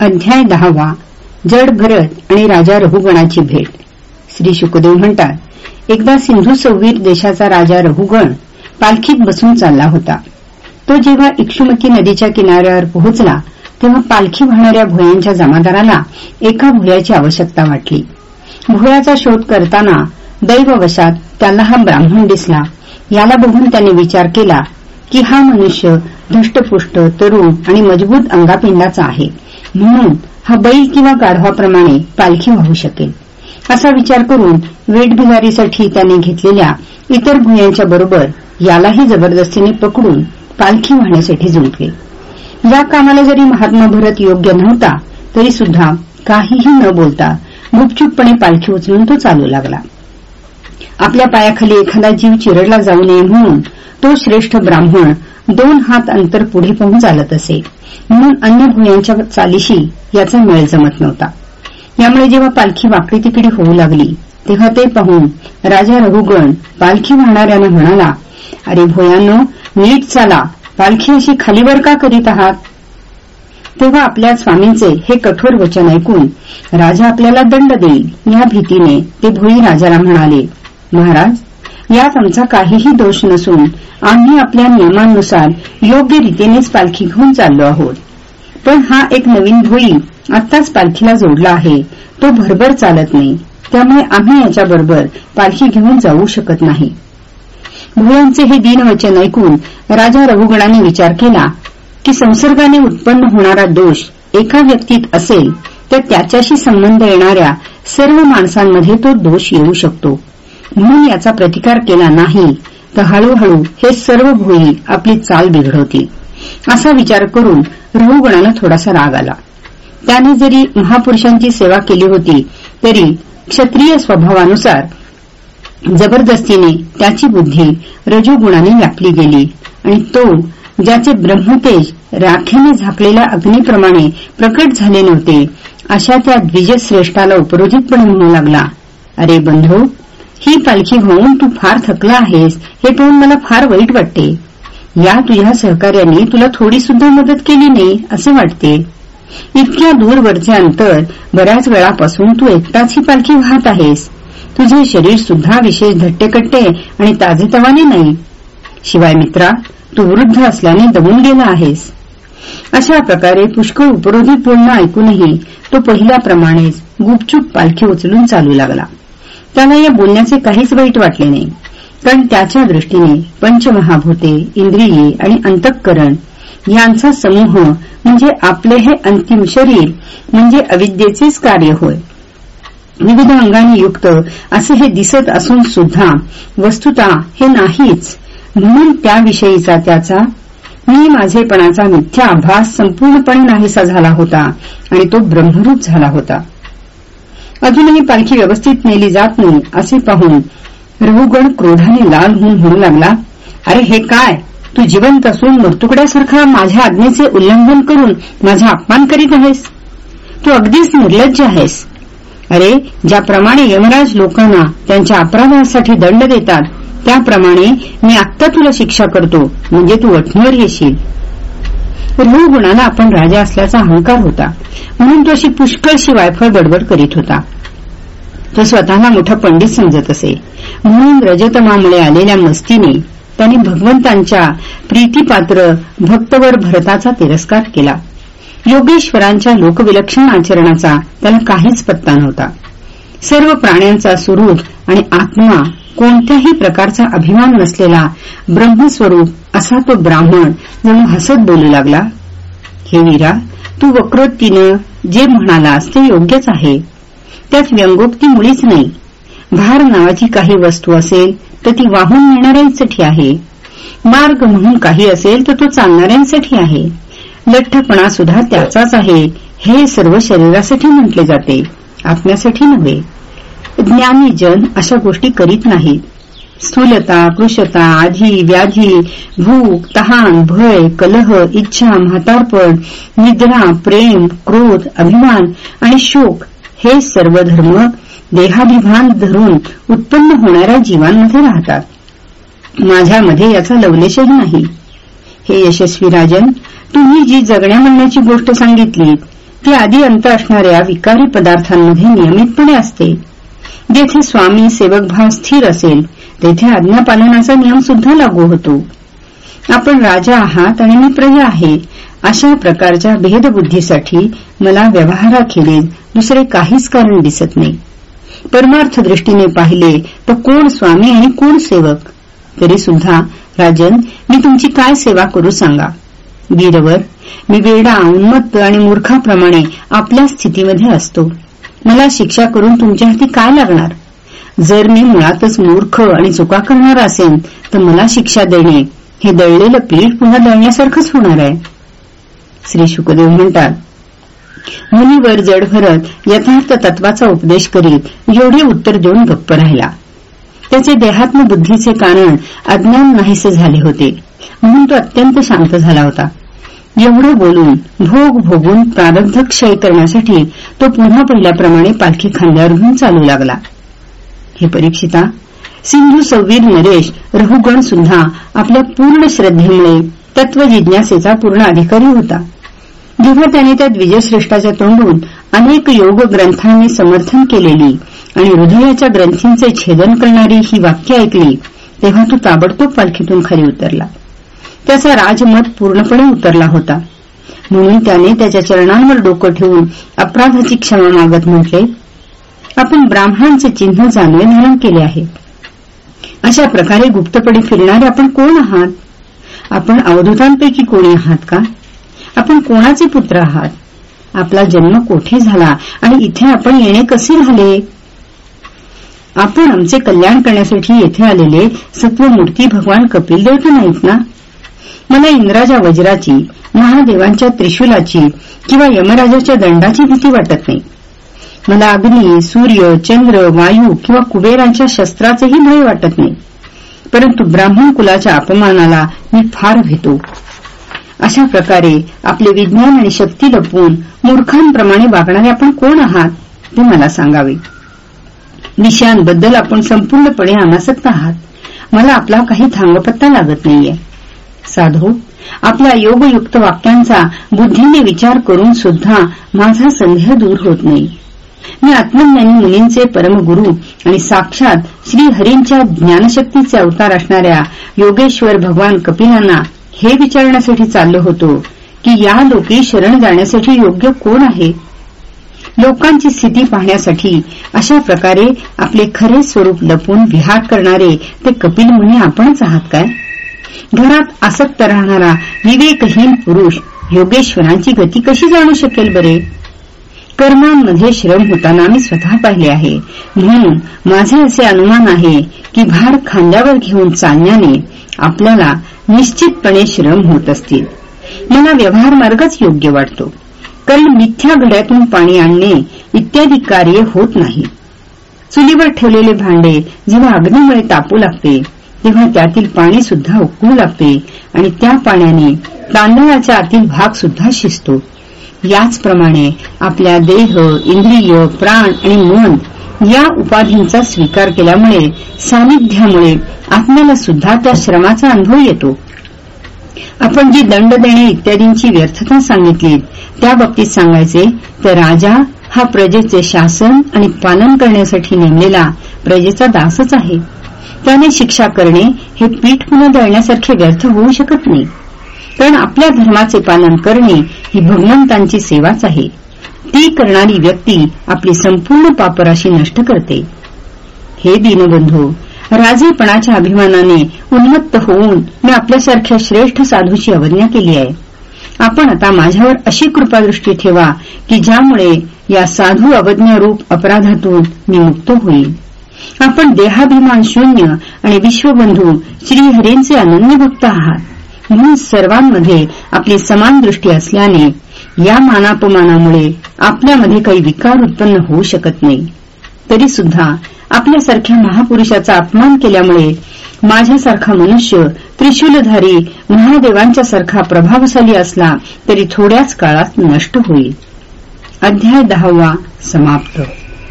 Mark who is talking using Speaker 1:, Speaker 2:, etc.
Speaker 1: अध्याय दहावा जड भरत आणि राजा रघुगणाची भेट. श्री शुकदेव म्हणतात एकदा सिंधू सौवीर देशाचा राजा रघुगण पालखीत बसून चालला होता. तो जेव्हा इक्षुमती नदीच्या किनाऱ्यावर पोहोचला तेव्हा पालखी वाहणाऱ्या भुयांच्या जमादाराला एका भुयाची आवश्यकता वाटली. भुयाचा शोध करताना दैववशात त्याला हा ब्राह्मण दिसला. याला बघून त्याने विचार केला की हा मनुष्य धष्टपुष्ट तरुण आणि मजबूत अंगापिंडाचा आहे. म्हणून हा बैल किंवा गाढवाप्रमाणे पालखी वाहू शकेल. असा विचार करून वेटबिगारीसाठी त्याने घेतलेल्या इतर भुयांच्या बरोबर यालाही जबरदस्तीने पकडून पालखी वाहण्यासाठी जुंपले या कामाला जरी महात्मा भरत योग्य नव्हता तरी सुद्धा काहीही न बोलता गुपचूपपणे पालखी उचलून तो चालू लागला. आपल्या पायाखाली एखादा जीव चिरडला जाऊ नये म्हणून तो श्रेष्ठ ब्राह्मण दोन हात अंतर पुढे पाहून चालत असे. म्हणून अन्य भुयांच्या चालीशी याचा मेळ जमत नव्हता. यामुळे जेव्हा पालखी वाकडी तिकडी होऊ लागली तेव्हा ते पाहून राजा रघुगण पालखी वाहणाऱ्यानं म्हणाला अरे भोयांनो नीट चाला पालखी अशी खालीवर का करीत आहात? तेव्हा आपल्या स्वामींचे हे कठोर वचन ऐकून राजा आपल्याला दंड देईल या भीतीने ते भोई राजाला म्हणाले महाराज यात आमचा काहीही दोष नसून आम्ही आपल्या नियमांनुसार योग्य रीतीनेच पालखी घेऊन चाललो आहोत. पण हा एक नवीन भोई आत्ताच पालखीला जोडला आहे. तो भरभर चालत नाही. त्यामुळे आम्ही याच्याबरोबर पालखी घेऊन जाऊ शकत नाही. भुयांचे हे दिनवचन ऐकून राजा रघुगणाने विचार केला की संसर्गाने उत्पन्न होणारा दोष एका व्यक्तीत असेल तर त्याच्याशी संबंध येणाऱ्या सर्व माणसांमध्ये तो दोष येऊ शकतो. म्हणून याचा प्रतिकार केला नाही. तर हळूहळू हे सर्व भोई आपली चाल बिघडवतील असा विचार करून रहुगणानं थोडासा राग आला. त्याने जरी महापुरुषांची सेवा केली होती तरी क्षत्रिय स्वभावानुसार जबरदस्तीने त्याची बुद्धी रजोगुणाने व्यापली गेली आणि तो ज्याचे ब्रह्मतेज राखेने झाकलेल्या अग्नीप्रमाणे प्रकट झाले नव्हते अशा त्या द्विजश्रेष्ठाला उपरोधितपणे म्हणू लागला. अरे बंधू ही पालखी होऊन तू फार थकला आहेस हे पाहून मला फार वाईट वाटते. या तुझ्या सहकार्याने तुला थोडी सुद्धा मदत केली नाही असे वाटते. इतक्या दूरवरचे अंतर बऱ्याच वेळापासून तू एकटाच ही पालखी वाहत आहेस. तुझे शरीर सुद्धा विशेष धट्टेकट्टे आणि ताजेतवाने नाही. शिवाय मित्रा तू वृद्ध असल्याने दमून गेला आहेस. अशा प्रकारे पुष्कळ उपरोधित बोलणं ऐकूनही तो पहिल्याप्रमाणेच गुपचूप पालखी उचलून चालू लागला. त्याला या बोलण्याचे काहीच वाईट वाटले नाही. कारण त्याच्या दृष्टीने पंचमहाभूते इंद्रिये आणि अंतःकरण यांचा समूह म्हणजे आपले हे अंतिम शरीर म्हणजे अविद्येचेच कार्य होय. विविध अंगांनी युक्त असे हे दिसत असून सुद्धा वस्तुता हे नाहीच. म्हणून त्याविषयीचा त्याचा मी माझेपणाचा मिथ्या आभास संपूर्णपणे नाहीसा झाला होता आणि तो ब्रह्मरूप झाला होता. अजूनही पालखी व्यवस्थित नेली जात नाही असे पाहून रघुगण क्रोधाने लाल होऊन म्हणू लागला अरे हे काय? तू जिवंत असून मृतुकड्यासारखा माझ्या आज्ञेचे उल्लंघन करून माझा अपमान करीत आहेस? तू अगदीच निर्लज्ज आहेस. अरे ज्याप्रमाणे यमराज लोकांना त्यांच्या अपराधासाठी दंड देतात त्याप्रमाणे मी आत्ता तुला शिक्षा करतो म्हणजे तू वठणीवर येशील. गुणाला आपण राजा असल्याचा अहंकार होता. म्हणून तो अशी पुष्कळशी वायफळ बडबड करीत होता. तो स्वतःला मोठा पंडित समजत असे. म्हणून रजतमामुळे आलेल्या मस्तीने त्यांनी भगवंतांच्या प्रीतीपात्र भक्तवर भरताचा तिरस्कार केला. योगेश्वरांच्या लोकविलक्षण आचरणाचा त्याला काहीच पत्ता नव्हता. सर्व प्राण्यांचा सुरूप आणि आत्मा कोणत्याही प्रकारचा अभिमान नसलेला ब्रह्मस्वरूप असा तो ब्राह्मण जणू हसत बोलू लागला. हे वीरा तू वक्रोक्तीनं जे म्हणालास ते योग्यच आहे. त्यात व्यंगोक्ती मुळीच नाही. भार नावाची काही वस्तू असेल तर ती वाहून नेणाऱ्यांसाठी आहे. मार्ग म्हणून काही असेल तर तो चालणाऱ्यांसाठी आहे. लठ्ठपणा सुद्धा त्याचाच आहे हे सर्व शरीरासाठी म्हटले जाते. आत्म्यासाठी नव्हे. ज्ञानी जन अशा गोष्टी करीत नाहीत. स्थूलता कृशता आधी व्याधी भूक तहान भय कलह इच्छा म्हातारपण निद्रा प्रेम क्रोध अभिमान आणि शोक हे सर्व धर्म देहाभिमान धरून उत्पन्न होणाऱ्या जीवांमध्ये राहतात. माझ्यामध्ये याचा लवलेशही नाही. हे यशस्वी राजन तुम्ही जी जगण्या म्हणण्याची गोष्ट सांगितली ती आधी अंत असणाऱ्या विकारी पदार्थांमध्ये नियमितपणे असते. जेथे स्वामी सेवकभाव स्थिर असेल. तेथे आज्ञापालनाचा नियम सुद्धा लागू होतो. आपण राजा आहात आणि मी प्रजा आहे. अशा प्रकारच्या भेदबुद्धीसाठी मला व्यवहाराखेरीज दुसरे काहीच कारण दिसत नाही. परमार्थ दृष्टीने पाहिले तर कोण स्वामी आणि कोण सेवक? तरी सुद्धा राजन मी तुमची काय सेवा करू सांगा? वीरवर मी वेडा उन्मत्त आणि मूर्खाप्रमाणे आपल्या स्थितीमध्ये असतो. मला शिक्षा करून तुमच्या हाती काय लागणार? जर मी मुळातच मूर्ख आणि चुका करणार असेल तर मला शिक्षा देणे हे दळलेलं पीठ पुन्हा दळण्यासारखंच होणार आहे. श्री शुकदेव म्हणतात मुनीवर जड भरत यथार्थ तत्वाचा उपदेश करीत एवढे उत्तर देऊन गप्प राहिला. त्याचे देहात्म बुद्धीचे कारण अज्ञान नाहीसे झाले होते. म्हणून तो अत्यंत शांत झाला होता. एवढं बोलून भोग भोगून प्रारब्ध क्षय करण्यासाठी तो पुन्हा पहिल्याप्रमाणे पालखी खांद्यावर घेऊन चालू लागला. हे परीक्षिता सिंधू सव्वीर नरेश रहुगण सुद्धा आपल्या पूर्ण श्रद्धेमुळे तत्वजिज्ञासेचा पूर्ण अधिकारी होता. जेव्हा त्याने त्या विजयश्रेष्ठाच्या तोंडून अनेक योग ग्रंथांनी समर्थन केलेली आणि हृदयाच्या ग्रंथींचे छेदन करणारी ही वाक्य ऐकली तेव्हा तो ताबडतोब पालखीतून खाली उतरला त्याचा राजमत पूर्णपणे उतरला होता. म्हणून त्याने त्याच्या चरणांवर डोकं ठेवून अपराधाची क्षमा मागत म्हटले आपण ब्राह्मणांचे चिन्ह जाणवे धारण केले आहे अशा प्रकारे गुप्तपणे फिरणारे आपण कोण आहात? आपण अवधूतांपैकी कोणी आहात का? आपण कोणाचे पुत्र आहात? आपला जन्म कोठे झाला? आणि इथे आपण येणे कसे झाले? आपण आमचे कल्याण करण्यासाठी येथे आलेले सत्वमूर्ती भगवान कपिल देवता नाहीत ना? मला इंद्राच्या वज्राची महादेवांच्या त्रिशूलाची किंवा यमराजाच्या दंडाची भीती वाटत नाही. मला अग्नी सूर्य चंद्र वायू किंवा कुबेरांच्या शस्त्राचेही भय वाटत नाही. परंतु ब्राह्मण कुलाच्या अपमानाला मी फार भेतो अशा प्रकारे आपले विज्ञान आणि शक्ती लपवून मूर्खांप्रमाणे वागणारे आपण कोण आहात ते मला सांगावे. विषयांबद्दल आपण संपूर्णपणे अनासक्त आहात. मला आपला काही थांगपत्ता लागत नाहीये. साधू आपल्या योगयुक्त वाक्यांचा बुद्धीने विचार करून सुद्धा माझा संदेह दूर होत नाही. मी आत्मज्ञानी मुलींचे परमगुरु आणि साक्षात श्रीहरींच्या ज्ञानशक्तीचे अवतार असणाऱ्या योगेश्वर भगवान कपिलांना हे विचारण्यासाठी चाललो होतो की या लोकी शरण जाण्यासाठी योग्य कोण आहे? लोकांची स्थिती पाहण्यासाठी अशा प्रकारे आपले खरे स्वरूप लपून विहार करणारे ते कपिल मुनी आपणच आहात काय? घरात आसक्त राहणारा विवेकहीन पुरुष योगेश्वरांची गती कशी जाणू शकेल बरे? कर्मांमध्ये श्रम होताना मी स्वतः पाहिले आहे. म्हणून माझे असे अनुमान आहे की भार खांद्यावर घेऊन चालण्याने आपल्याला निश्चितपणे श्रम होत असतील. मला व्यवहार मार्गच योग्य वाटतो. कारण मिथ्या घड्यातून पाणी आणणे इत्यादी कार्य होत नाही. चुलीवर ठेवलेले भांडे जेव्हा अग्नीमुळे तापू लागते तेव्हा त्यातील पाणी सुद्धा उकळू लागते आणि त्या पाण्याने तांदळाचा आतील भाग सुद्धा शिजतो. याचप्रमाणे आपल्या देह इंद्रिय प्राण आणि मन या उपाधींचा स्वीकार केल्यामुळे सानिध्यामुळे आत्म्याला सुद्धा त्या श्रमाचा अनुभव येतो. आपण जी दंड देणे इत्यादींची व्यर्थता सांगितली त्या बाबतीत सांगायचे तर राजा हा प्रजेचे शासन आणि पालन करण्यासाठी नेमलेला प्रजेचा दासच आहे. त्याने शिक्षा करणे हे पीठ पुन्हा दळण्यासारखे व्यर्थ होऊ शकत नाही. कारण आपल्या धर्माचे पालन करणे ही भगवंतांची सेवाच आहे. ती करणारी व्यक्ती आपली संपूर्ण पापराशी नष्ट करते. हे दीनबंधू राजेपणाच्या अभिमानाने उन्मत्त होऊन मी आपल्यासारख्या श्रेष्ठ साधूची अवज्ञा केली आहे. आपण आता माझ्यावर अशी कृपादृष्टी ठेवा की ज्यामुळे या साधू अवज्ञारूप अपराधातून मी मुक्त होईल आपण देहाभिमान शून्य आणि विश्वबंधू श्रीहरींचे अनन्य भक्त आहात. म्हणून सर्वांमध्ये आपली समान दृष्टी असल्याने या मानापमानामुळे आपल्यामध्ये काही विकार उत्पन्न होऊ शकत नाही. तरी सुद्धा आपल्यासारख्या महापुरुषाचा अपमान केल्यामुळे माझ्यासारखा मनुष्य त्रिशूलधारी महादेवांच्या सारखा प्रभावशाली असला तरी थोड्याच काळात नष्ट होईल. अध्याय दहावा समाप्त.